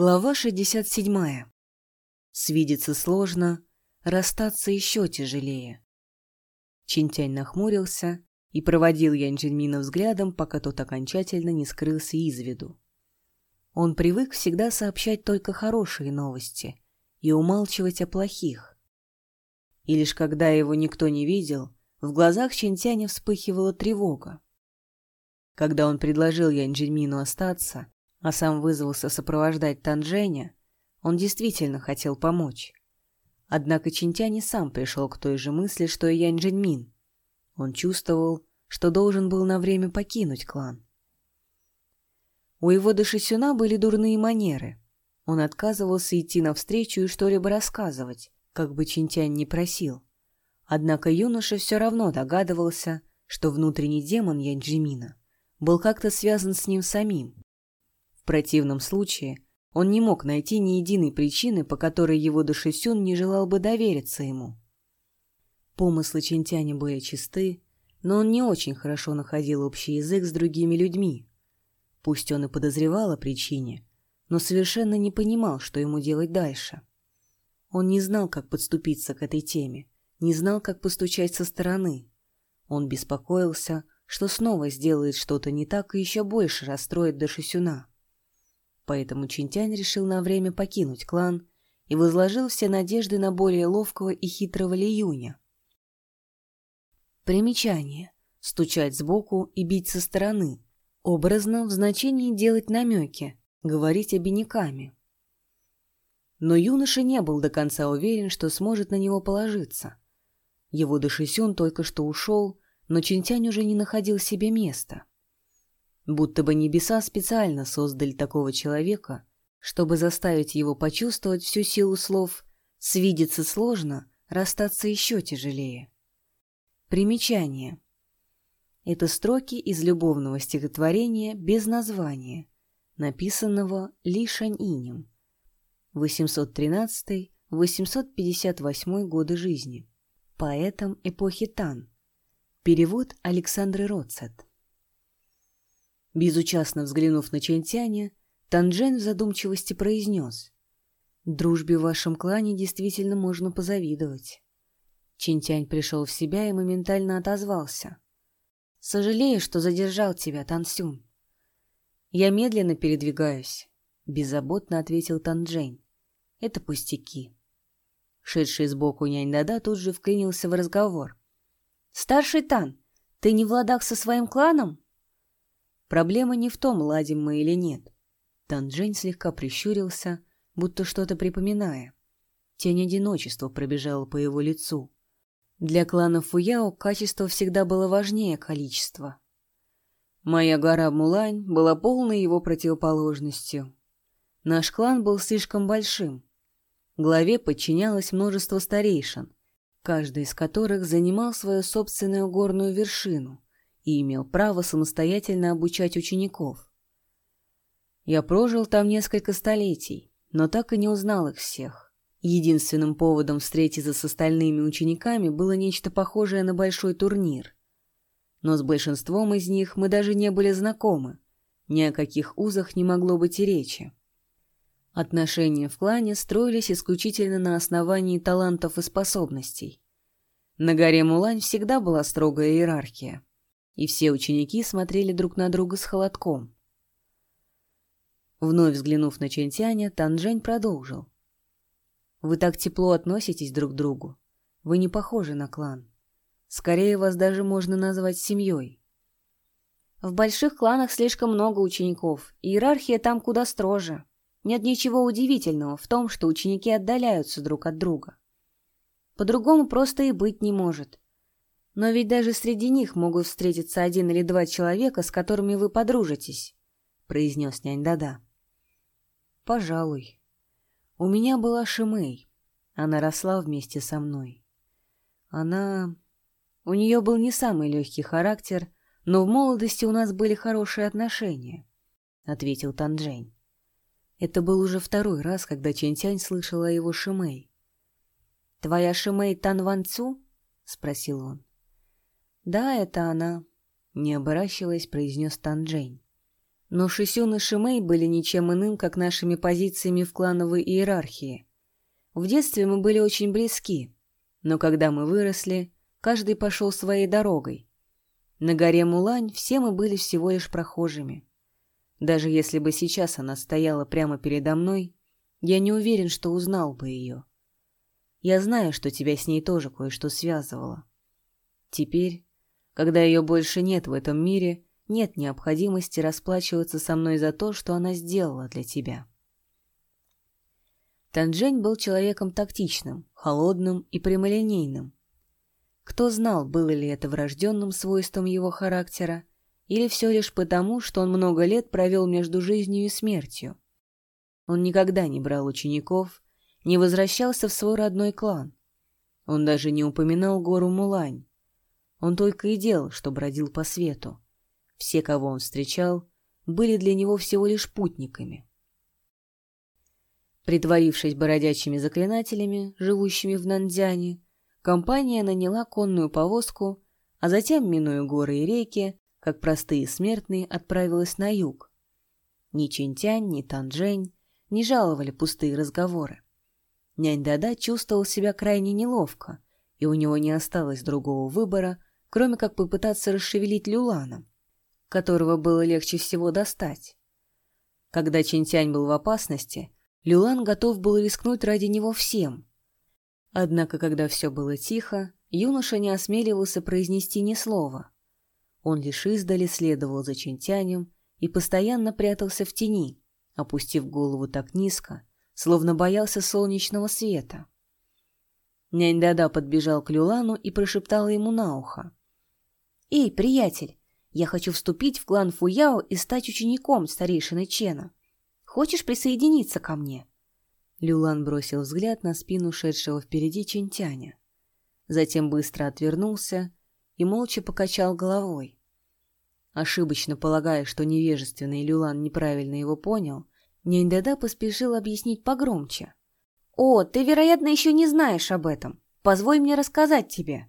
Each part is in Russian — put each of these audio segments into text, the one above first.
Глава 67. Свидеться сложно, расстаться еще тяжелее. Чинтянь нахмурился и проводил Янь взглядом, пока тот окончательно не скрылся из виду. Он привык всегда сообщать только хорошие новости и умалчивать о плохих. И лишь когда его никто не видел, в глазах Чинтяня вспыхивала тревога. Когда он предложил Янь остаться, а сам вызвался сопровождать Танженя, он действительно хотел помочь. Однако Чинтянь сам пришел к той же мысли, что и Янь Джиньмин. Он чувствовал, что должен был на время покинуть клан. У его Дашисюна были дурные манеры. Он отказывался идти навстречу и что-либо рассказывать, как бы Чинтянь не просил. Однако юноша все равно догадывался, что внутренний демон Янджимина был как-то связан с ним самим, противном случае он не мог найти ни единой причины, по которой его Душисюн не желал бы довериться ему. Помыслы Чинтяня были чисты, но он не очень хорошо находил общий язык с другими людьми. Пусть он и подозревал о причине, но совершенно не понимал, что ему делать дальше. Он не знал, как подступиться к этой теме, не знал, как постучать со стороны. Он беспокоился, что снова сделает что-то не так и еще больше расстроит Дашисюна. Поэтому Чинтянь решил на время покинуть клан и возложил все надежды на более ловкого и хитрого Лиюня. Примечание. Стучать сбоку и бить со стороны. Образно в значении делать намеки, говорить обиняками. Но юноша не был до конца уверен, что сможет на него положиться. Его Дашисюн только что ушел, но Чинтянь уже не находил себе места. Будто бы небеса специально создали такого человека, чтобы заставить его почувствовать всю силу слов «свидеться сложно, расстаться еще тяжелее». Примечание. Это строки из любовного стихотворения без названия, написанного Ли Шаньинем, 813-858 годы жизни, поэтом эпохи Тан. Перевод Александры Роцет. Безучастно взглянув на Чентяня, Танжен в задумчивости произнес. «Дружбе в вашем клане действительно можно позавидовать». Чинтянь пришел в себя и моментально отозвался. «Сожалею, что задержал тебя, Тансюн». «Я медленно передвигаюсь», — беззаботно ответил Танжень. «Это пустяки». Шедший сбоку нянь-дада тут же вклинился в разговор. «Старший Тан, ты не в ладах со своим кланом?» Проблема не в том, ладим мы или нет. Танжень слегка прищурился, будто что-то припоминая. Тень одиночества пробежала по его лицу. Для клана Фуяо качество всегда было важнее количества. Моя гора Мулань была полной его противоположностью. Наш клан был слишком большим. Главе подчинялось множество старейшин, каждый из которых занимал свою собственную горную вершину — и имел право самостоятельно обучать учеников. Я прожил там несколько столетий, но так и не узнал их всех. Единственным поводом встретиться с остальными учениками было нечто похожее на большой турнир. Но с большинством из них мы даже не были знакомы, ни о каких узах не могло быть и речи. Отношения в клане строились исключительно на основании талантов и способностей. На горе Мулань всегда была строгая иерархия и все ученики смотрели друг на друга с холодком. Вновь взглянув на Чентяня, Танжень продолжил. «Вы так тепло относитесь друг к другу. Вы не похожи на клан. Скорее, вас даже можно назвать семьей. В больших кланах слишком много учеников, иерархия там куда строже. Нет ничего удивительного в том, что ученики отдаляются друг от друга. По-другому просто и быть не может. Но ведь даже среди них могут встретиться один или два человека, с которыми вы подружитесь, — произнес нянь Дада. — Пожалуй. У меня была Шимей. Она росла вместе со мной. Она... У нее был не самый легкий характер, но в молодости у нас были хорошие отношения, — ответил Танжень. Это был уже второй раз, когда Чентянь слышала о его Шимей. — Твоя Шимей Тан Ван Цу? — спросил он. «Да, это она», — не оборачиваясь, произнес Танжень. Но Шисюн и Шимей были ничем иным, как нашими позициями в клановой иерархии. В детстве мы были очень близки, но когда мы выросли, каждый пошел своей дорогой. На горе Мулань все мы были всего лишь прохожими. Даже если бы сейчас она стояла прямо передо мной, я не уверен, что узнал бы ее. Я знаю, что тебя с ней тоже кое-что связывало. Теперь, когда ее больше нет в этом мире, нет необходимости расплачиваться со мной за то, что она сделала для тебя. Танжень был человеком тактичным, холодным и прямолинейным. Кто знал, было ли это врожденным свойством его характера, или все лишь потому, что он много лет провел между жизнью и смертью. Он никогда не брал учеников, не возвращался в свой родной клан. Он даже не упоминал гору Мулань. Он только и делал, что бродил по свету. Все, кого он встречал, были для него всего лишь путниками. Притворившись бородячими заклинателями, живущими в Нандзяне, компания наняла конную повозку, а затем, минуя горы и реки, как простые смертные, отправилась на юг. Ни Чинтянь, ни Танжень не жаловали пустые разговоры. Нянь Дада чувствовал себя крайне неловко, и у него не осталось другого выбора, кроме как попытаться расшевелить Люлана, которого было легче всего достать. Когда Чинтянь был в опасности, Люлан готов был рискнуть ради него всем. Однако, когда все было тихо, юноша не осмеливался произнести ни слова. Он лишь издали следовал за Чинтянем и постоянно прятался в тени, опустив голову так низко, словно боялся солнечного света. Нянь Дада подбежал к Люлану и прошептала ему на ухо. «Эй, приятель, я хочу вступить в клан Фуяо и стать учеником старейшины Чена. Хочешь присоединиться ко мне?» Люлан бросил взгляд на спину шедшего впереди Чинтяня. Затем быстро отвернулся и молча покачал головой. Ошибочно полагая, что невежественный Люлан неправильно его понял, Няньдада поспешил объяснить погромче. «О, ты, вероятно, еще не знаешь об этом. Позволь мне рассказать тебе.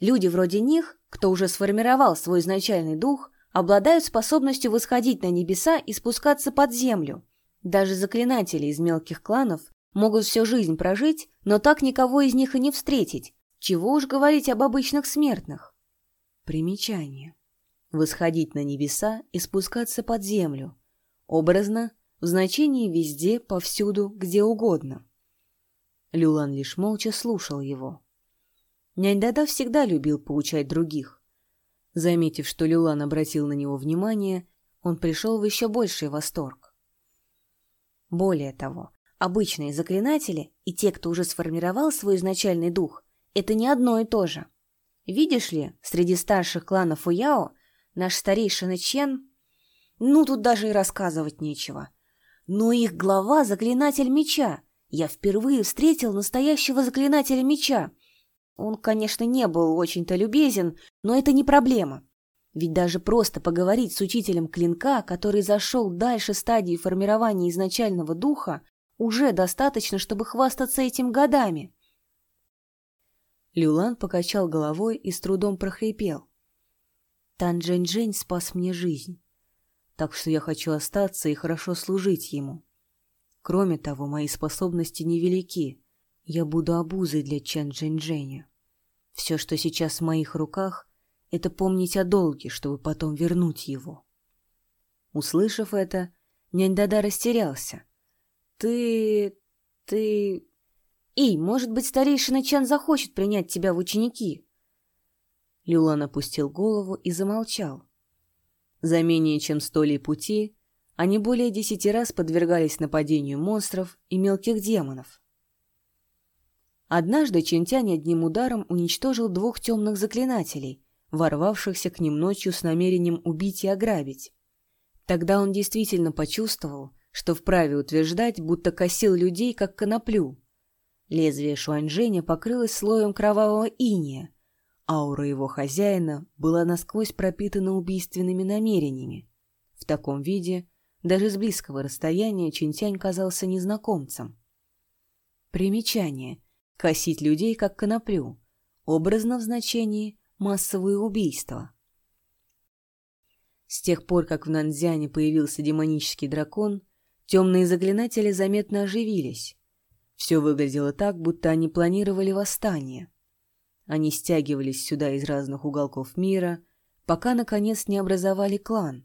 Люди вроде них, кто уже сформировал свой изначальный дух, обладают способностью восходить на небеса и спускаться под землю. Даже заклинатели из мелких кланов могут всю жизнь прожить, но так никого из них и не встретить. Чего уж говорить об обычных смертных. Примечание. Восходить на небеса и спускаться под землю. Образно, в значении везде, повсюду, где угодно. Люлан лишь молча слушал его. Нянь Дада всегда любил поучать других. Заметив, что Люлан обратил на него внимание, он пришел в еще больший восторг. Более того, обычные заклинатели и те, кто уже сформировал свой изначальный дух, это не одно и то же. Видишь ли, среди старших кланов Уяо наш старейшина Чен... Ну, тут даже и рассказывать нечего. Но их глава — заклинатель меча. Я впервые встретил настоящего заклинателя меча. Он, конечно, не был очень-то любезен, но это не проблема. Ведь даже просто поговорить с учителем клинка, который зашел дальше стадии формирования изначального духа, уже достаточно, чтобы хвастаться этим годами. Люлан покачал головой и с трудом прохрипел. Тан Джень-Джень спас мне жизнь, так что я хочу остаться и хорошо служить ему. Кроме того, мои способности невелики. Я буду обузой для Чан Джень-Дженя. Все, что сейчас в моих руках, это помнить о долге, чтобы потом вернуть его. Услышав это, нянь Дада растерялся. «Ты... ты...» «Эй, может быть, старейшина Чан захочет принять тебя в ученики?» Люлан опустил голову и замолчал. За менее чем сто ли пути они более десяти раз подвергались нападению монстров и мелких демонов. Однажды Чинтянь одним ударом уничтожил двух темных заклинателей, ворвавшихся к ним ночью с намерением убить и ограбить. Тогда он действительно почувствовал, что вправе утверждать, будто косил людей, как коноплю. Лезвие Шуаньжэня покрылось слоем кровавого иния, аура его хозяина была насквозь пропитана убийственными намерениями. В таком виде даже с близкого расстояния Чинтянь казался незнакомцем. Примечание. Косить людей, как коноплю. Образно в значении массовые убийства. С тех пор, как в Нанзяне появился демонический дракон, темные заклинатели заметно оживились. Все выглядело так, будто они планировали восстание. Они стягивались сюда из разных уголков мира, пока, наконец, не образовали клан.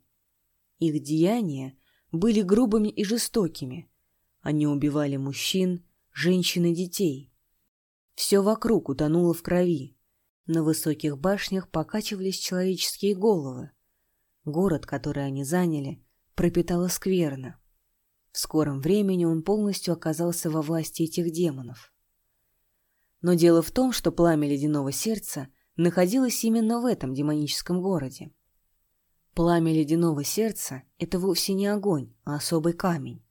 Их деяния были грубыми и жестокими. Они убивали мужчин, женщин и детей. Все вокруг утонуло в крови. На высоких башнях покачивались человеческие головы. Город, который они заняли, пропитало скверно. В скором времени он полностью оказался во власти этих демонов. Но дело в том, что пламя ледяного сердца находилось именно в этом демоническом городе. Пламя ледяного сердца — это вовсе не огонь, а особый камень.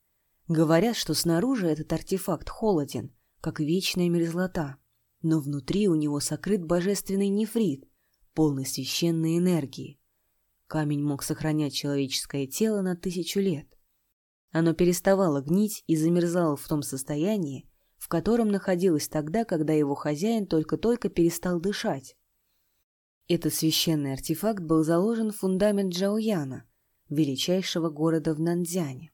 Говорят, что снаружи этот артефакт холоден, как вечная мерзлота, но внутри у него сокрыт божественный нефрит, полный священной энергии. Камень мог сохранять человеческое тело на тысячу лет. Оно переставало гнить и замерзало в том состоянии, в котором находилось тогда, когда его хозяин только-только перестал дышать. Этот священный артефакт был заложен в фундамент Джаояна, величайшего города в Нанзяне.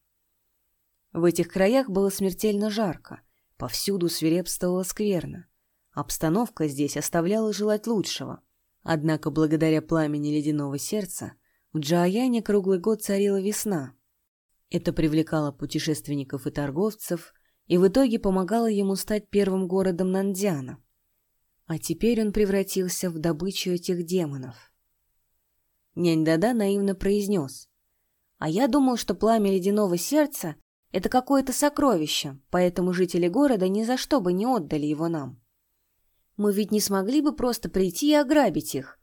В этих краях было смертельно жарко, повсюду свирепствовала скверно. Обстановка здесь оставляла желать лучшего. Однако благодаря пламени ледяного сердца в Джаояне круглый год царила весна. Это привлекало путешественников и торговцев, и в итоге помогало ему стать первым городом Нандиана. А теперь он превратился в добычу этих демонов. Нянь Дада наивно произнес. «А я думал, что пламя ледяного сердца — это какое-то сокровище, поэтому жители города ни за что бы не отдали его нам. Мы ведь не смогли бы просто прийти и ограбить их.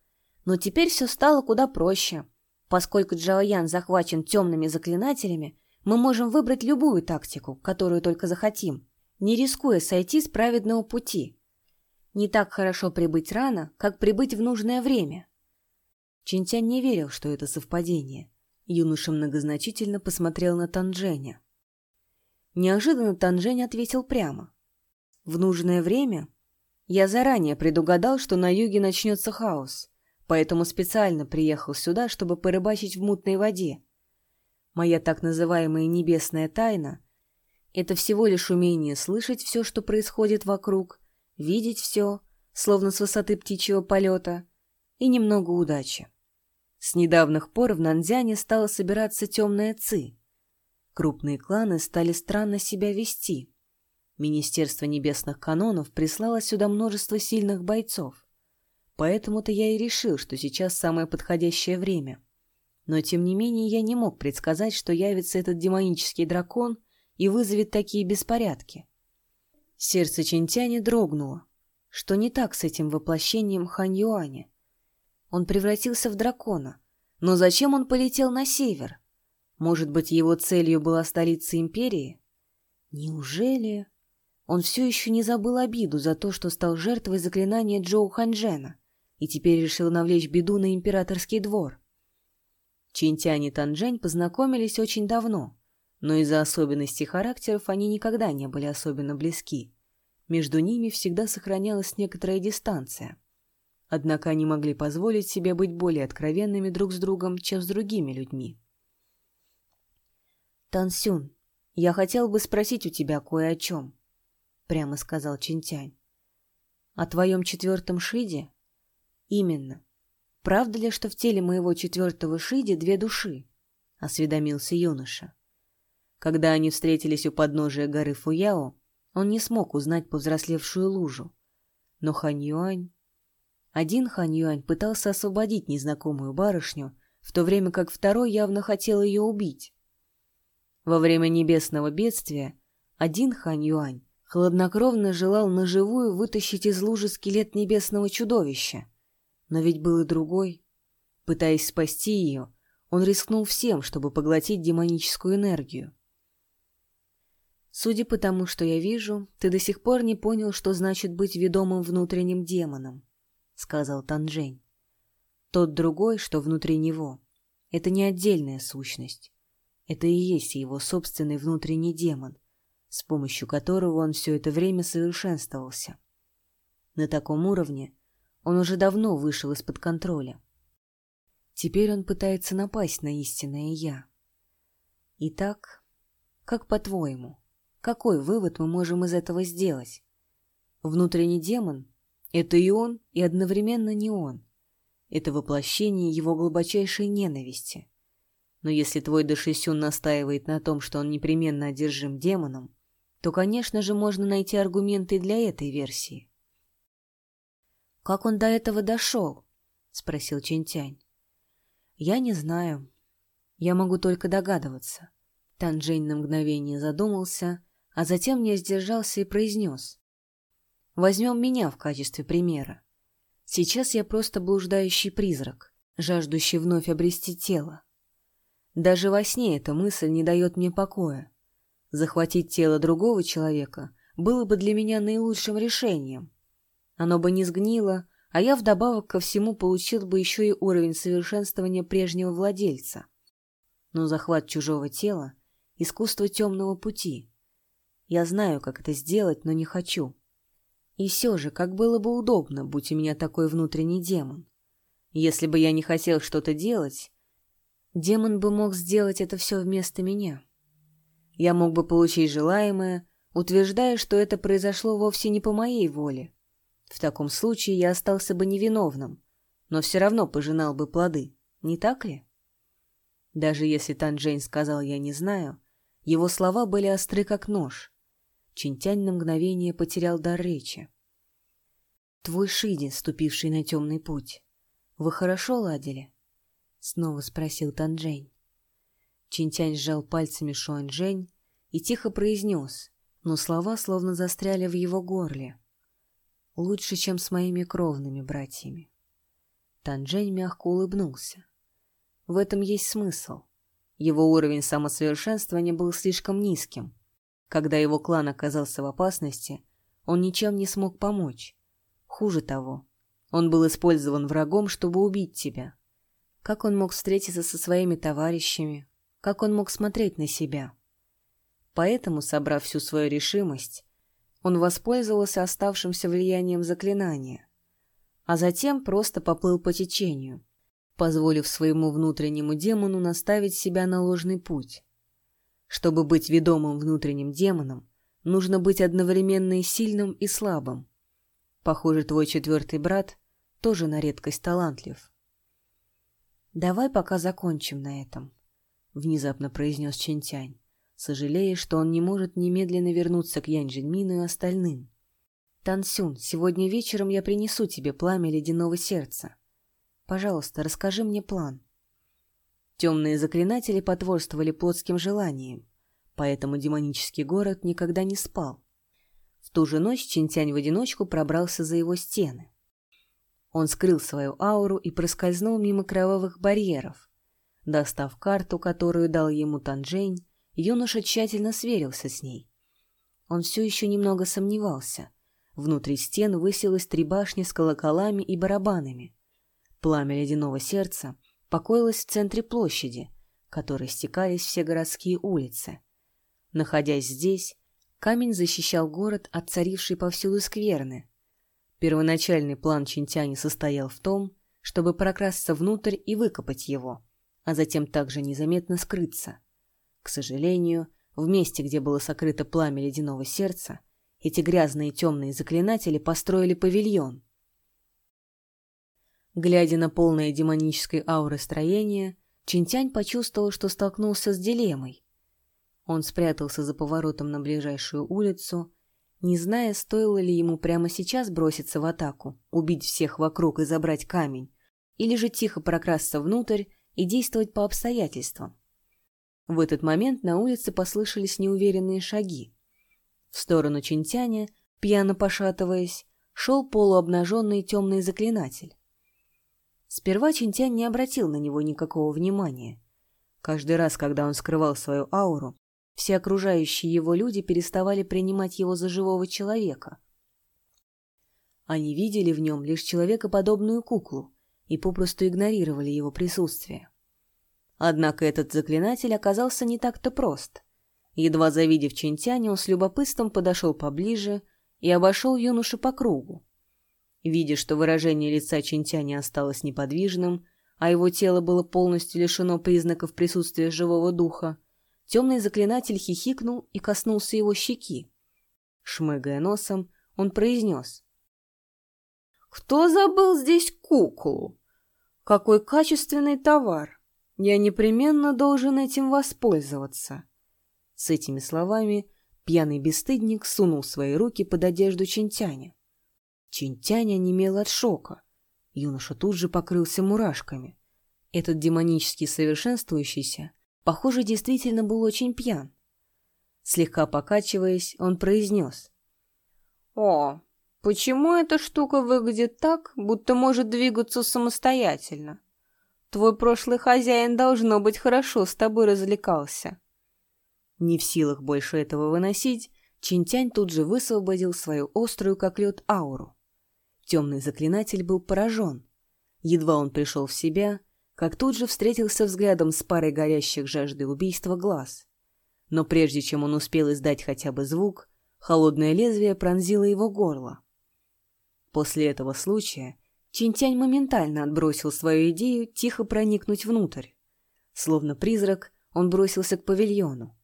Но теперь все стало куда проще. Поскольку Джаоян захвачен темными заклинателями, мы можем выбрать любую тактику, которую только захотим, не рискуя сойти с праведного пути. Не так хорошо прибыть рано, как прибыть в нужное время. Чинтянь не верил, что это совпадение. Юноша многозначительно посмотрел на Танженя. Неожиданно Танжень ответил прямо. В нужное время я заранее предугадал, что на юге начнется хаос, поэтому специально приехал сюда, чтобы порыбачить в мутной воде. Моя так называемая небесная тайна — это всего лишь умение слышать все, что происходит вокруг, видеть все, словно с высоты птичьего полета, и немного удачи. С недавних пор в Нанзяне стала собираться темная ци. Крупные кланы стали странно себя вести. Министерство небесных канонов прислало сюда множество сильных бойцов. Поэтому-то я и решил, что сейчас самое подходящее время. Но, тем не менее, я не мог предсказать, что явится этот демонический дракон и вызовет такие беспорядки. Сердце Чинтяни дрогнуло. Что не так с этим воплощением Хань Юаня? Он превратился в дракона. Но зачем он полетел на север? Может быть, его целью была столица империи? Неужели... Он все еще не забыл обиду за то, что стал жертвой заклинания Джоу Ханьжена и теперь решил навлечь беду на императорский двор. Чинтянь и Танжень познакомились очень давно, но из-за особенностей характеров они никогда не были особенно близки. Между ними всегда сохранялась некоторая дистанция. Однако они могли позволить себе быть более откровенными друг с другом, чем с другими людьми. «Тансюн, я хотел бы спросить у тебя кое о чем», — прямо сказал Чинтянь. «О твоем четвертом шиде?» «Именно. Правда ли, что в теле моего четвертого шиди две души?» — осведомился юноша. Когда они встретились у подножия горы Фуяо, он не смог узнать повзрослевшую лужу. Но Хань Юань... Один Хань Юань пытался освободить незнакомую барышню, в то время как второй явно хотел ее убить. Во время небесного бедствия один Хань Юань хладнокровно желал наживую вытащить из лужи скелет небесного чудовища. Но ведь был и другой. Пытаясь спасти ее, он рискнул всем, чтобы поглотить демоническую энергию. Судя по тому, что я вижу, ты до сих пор не понял, что значит быть ведомым внутренним демоном, — сказал Танжень. Тот другой, что внутри него, — это не отдельная сущность. Это и есть его собственный внутренний демон, с помощью которого он все это время совершенствовался. На таком уровне он уже давно вышел из-под контроля. Теперь он пытается напасть на истинное «я». Итак, как по-твоему, какой вывод мы можем из этого сделать? Внутренний демон — это и он, и одновременно не он. Это воплощение его глубочайшей ненависти. Но если твой Дашисюн настаивает на том, что он непременно одержим демоном, то, конечно же, можно найти аргументы для этой версии. «Как он до этого дошел?» — спросил Чентянь. «Я не знаю. Я могу только догадываться». Танжень на мгновение задумался, а затем не сдержался и произнес. «Возьмем меня в качестве примера. Сейчас я просто блуждающий призрак, жаждущий вновь обрести тело. Даже во сне эта мысль не дает мне покоя. Захватить тело другого человека было бы для меня наилучшим решением. Оно бы не сгнило, а я вдобавок ко всему получил бы еще и уровень совершенствования прежнего владельца. Но захват чужого тела — искусство темного пути. Я знаю, как это сделать, но не хочу. И все же, как было бы удобно, будь у меня такой внутренний демон. Если бы я не хотел что-то делать, Демон бы мог сделать это все вместо меня. Я мог бы получить желаемое, утверждая, что это произошло вовсе не по моей воле. В таком случае я остался бы невиновным, но все равно пожинал бы плоды, не так ли? Даже если Танжень сказал «я не знаю», его слова были остры, как нож. Чинтянь на мгновение потерял дар речи. «Твой Шиди, ступивший на темный путь, вы хорошо ладили?» Снова спросил Танжень. Чинтянь сжал пальцами Шуанжэнь и тихо произнес, но слова словно застряли в его горле. «Лучше, чем с моими кровными братьями». Танжень мягко улыбнулся. В этом есть смысл. Его уровень самосовершенствования был слишком низким. Когда его клан оказался в опасности, он ничем не смог помочь. Хуже того, он был использован врагом, чтобы убить тебя. Как он мог встретиться со своими товарищами? Как он мог смотреть на себя? Поэтому, собрав всю свою решимость, он воспользовался оставшимся влиянием заклинания, а затем просто поплыл по течению, позволив своему внутреннему демону наставить себя на ложный путь. Чтобы быть ведомым внутренним демоном, нужно быть одновременно и сильным, и слабым. Похоже, твой четвертый брат тоже на редкость талантлив. «Давай пока закончим на этом», — внезапно произнес Чентянь, сожалея, что он не может немедленно вернуться к Янь Джинмину и остальным. «Тансюн, сегодня вечером я принесу тебе пламя ледяного сердца. Пожалуйста, расскажи мне план». Темные заклинатели потворствовали плотским желаниям, поэтому демонический город никогда не спал. В ту же ночь Чинтянь в одиночку пробрался за его стены. Он скрыл свою ауру и проскользнул мимо кровавых барьеров. Достав карту, которую дал ему Танжень, юноша тщательно сверился с ней. Он все еще немного сомневался. Внутри стен высилась три башни с колоколами и барабанами. Пламя ледяного сердца покоилось в центре площади, которой стекались все городские улицы. Находясь здесь, камень защищал город от царившей повсюду скверны. Первоначальный план Чинтяни состоял в том, чтобы прокрасться внутрь и выкопать его, а затем также незаметно скрыться. К сожалению, в месте, где было сокрыто пламя ледяного сердца, эти грязные темные заклинатели построили павильон. Глядя на полное демонической ауры строение, Чинтянь почувствовал, что столкнулся с дилеммой. Он спрятался за поворотом на ближайшую улицу не зная, стоило ли ему прямо сейчас броситься в атаку, убить всех вокруг и забрать камень, или же тихо прокрасться внутрь и действовать по обстоятельствам. В этот момент на улице послышались неуверенные шаги. В сторону Чинтяня, пьяно пошатываясь, шел полуобнаженный темный заклинатель. Сперва Чинтянь не обратил на него никакого внимания. Каждый раз, когда он скрывал свою ауру, все окружающие его люди переставали принимать его за живого человека. Они видели в нем лишь человекоподобную куклу и попросту игнорировали его присутствие. Однако этот заклинатель оказался не так-то прост. Едва завидев Чинтяня, он с любопытством подошел поближе и обошел юношу по кругу. Видя, что выражение лица Чинтяня осталось неподвижным, а его тело было полностью лишено признаков присутствия живого духа, темный заклинатель хихикнул и коснулся его щеки. Шмыгая носом, он произнес. «Кто забыл здесь куклу? Какой качественный товар! Я непременно должен этим воспользоваться!» С этими словами пьяный бесстыдник сунул свои руки под одежду Чинтяня. Чинтянь онемел от шока. Юноша тут же покрылся мурашками. Этот демонически совершенствующийся, похоже, действительно был очень пьян. Слегка покачиваясь, он произнес. «О, почему эта штука выглядит так, будто может двигаться самостоятельно? Твой прошлый хозяин, должно быть, хорошо с тобой развлекался». Не в силах больше этого выносить, Чинтянь тут же высвободил свою острую, как лед, ауру. Темный заклинатель был поражен. Едва он пришел в себя, как тут же встретился взглядом с парой горящих жажды убийства глаз. Но прежде чем он успел издать хотя бы звук, холодное лезвие пронзило его горло. После этого случая Чинтянь моментально отбросил свою идею тихо проникнуть внутрь. Словно призрак, он бросился к павильону.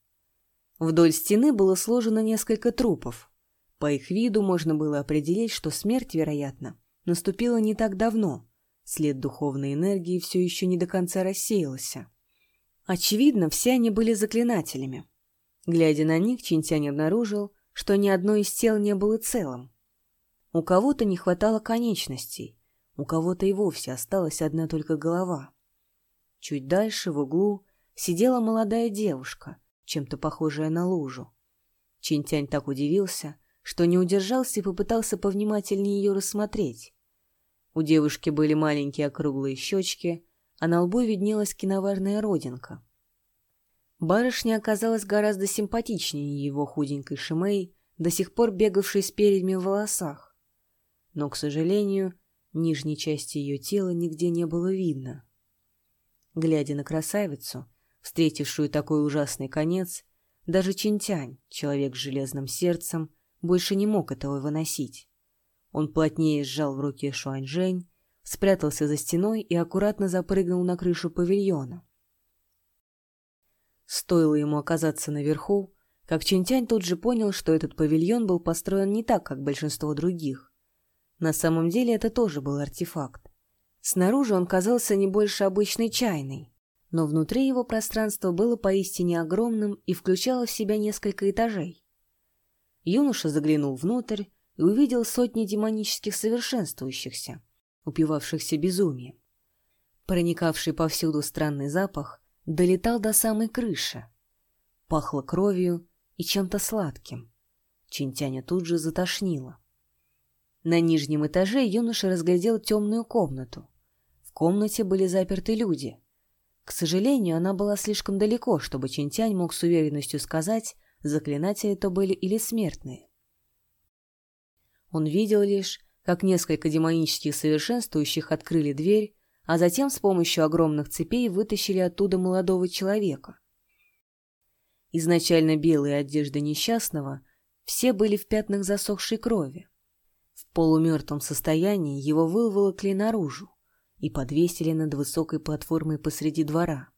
Вдоль стены было сложено несколько трупов. По их виду можно было определить, что смерть, вероятно, наступила не так давно. След духовной энергии все еще не до конца рассеялся. Очевидно, все они были заклинателями. Глядя на них, Чинтянь обнаружил, что ни одно из тел не было целым. У кого-то не хватало конечностей, у кого-то и вовсе осталась одна только голова. Чуть дальше, в углу, сидела молодая девушка, чем-то похожая на лужу. Чинтянь так удивился, что не удержался и попытался повнимательнее ее рассмотреть. У девушки были маленькие округлые щечки, а на лбу виднелась киноварная родинка. Барышня оказалась гораздо симпатичнее его худенькой Шимей, до сих пор бегавшей с перьями в волосах. Но, к сожалению, нижней части ее тела нигде не было видно. Глядя на красавицу, встретившую такой ужасный конец, даже Чинтянь, человек с железным сердцем, больше не мог этого выносить. Он плотнее сжал в руке Шуаньжэнь, спрятался за стеной и аккуратно запрыгнул на крышу павильона. Стоило ему оказаться наверху, как Чинтянь тут же понял, что этот павильон был построен не так, как большинство других. На самом деле это тоже был артефакт. Снаружи он казался не больше обычной чайной, но внутри его пространство было поистине огромным и включало в себя несколько этажей. Юноша заглянул внутрь и увидел сотни демонических совершенствующихся, упивавшихся безумием. Проникавший повсюду странный запах долетал до самой крыши. Пахло кровью и чем-то сладким. Чинтяня тут же затошнило. На нижнем этаже юноша разглядел темную комнату. В комнате были заперты люди — к сожалению, она была слишком далеко, чтобы Чинтянь мог с уверенностью сказать, заклинатели то были или смертные. Он видел лишь, как несколько демонических совершенствующих открыли дверь, а затем с помощью огромных цепей вытащили оттуда молодого человека. Изначально белые одежды несчастного все были в пятнах засохшей крови. В полумертвом состоянии его выволокли наружу и подвесили над высокой платформой посреди двора.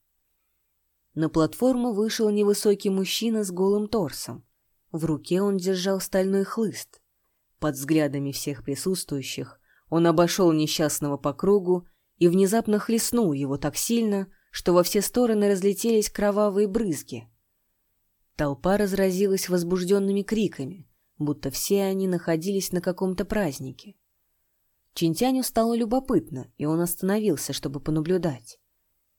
На платформу вышел невысокий мужчина с голым торсом. В руке он держал стальной хлыст. Под взглядами всех присутствующих он обошел несчастного по кругу и внезапно хлестнул его так сильно, что во все стороны разлетелись кровавые брызги. Толпа разразилась возбужденными криками, будто все они находились на каком-то празднике. Чинтяню стало любопытно, и он остановился, чтобы понаблюдать.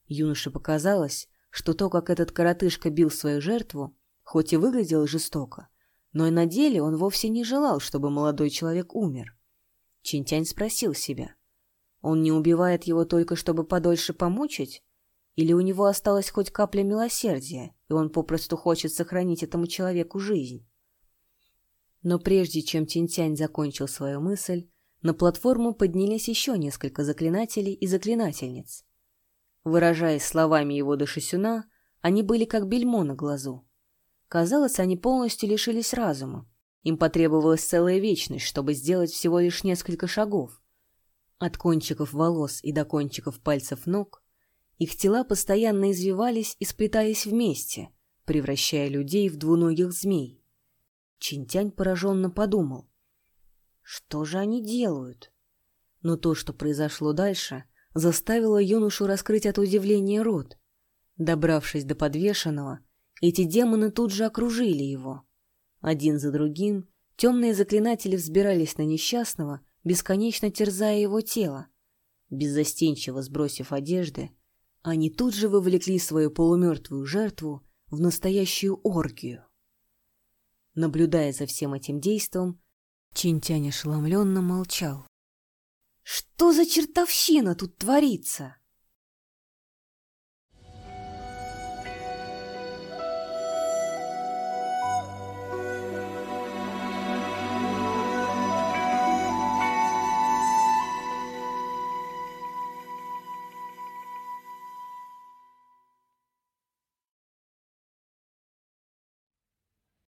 Юноше показалось, что то, как этот коротышка бил свою жертву, хоть и выглядело жестоко, но и на деле он вовсе не желал, чтобы молодой человек умер. Чинтянь спросил себя, он не убивает его только, чтобы подольше помучить? Или у него осталась хоть капля милосердия, и он попросту хочет сохранить этому человеку жизнь? Но прежде чем Чинтянь закончил свою мысль, на платформу поднялись еще несколько заклинателей и заклинательниц. Выражаясь словами его Дашисюна, они были как бельмо на глазу. Казалось, они полностью лишились разума. Им потребовалась целая вечность, чтобы сделать всего лишь несколько шагов. От кончиков волос и до кончиков пальцев ног их тела постоянно извивались и сплетались вместе, превращая людей в двуногих змей. Чинтянь пораженно подумал. Что же они делают? Но то, что произошло дальше, заставило юношу раскрыть от удивления рот. Добравшись до подвешенного, эти демоны тут же окружили его. Один за другим темные заклинатели взбирались на несчастного, бесконечно терзая его тело. Беззастенчиво сбросив одежды, они тут же вовлекли свою полумертвую жертву в настоящую оргию. Наблюдая за всем этим действом, Чинтянь ошеломленно молчал. «Что за чертовщина тут творится?»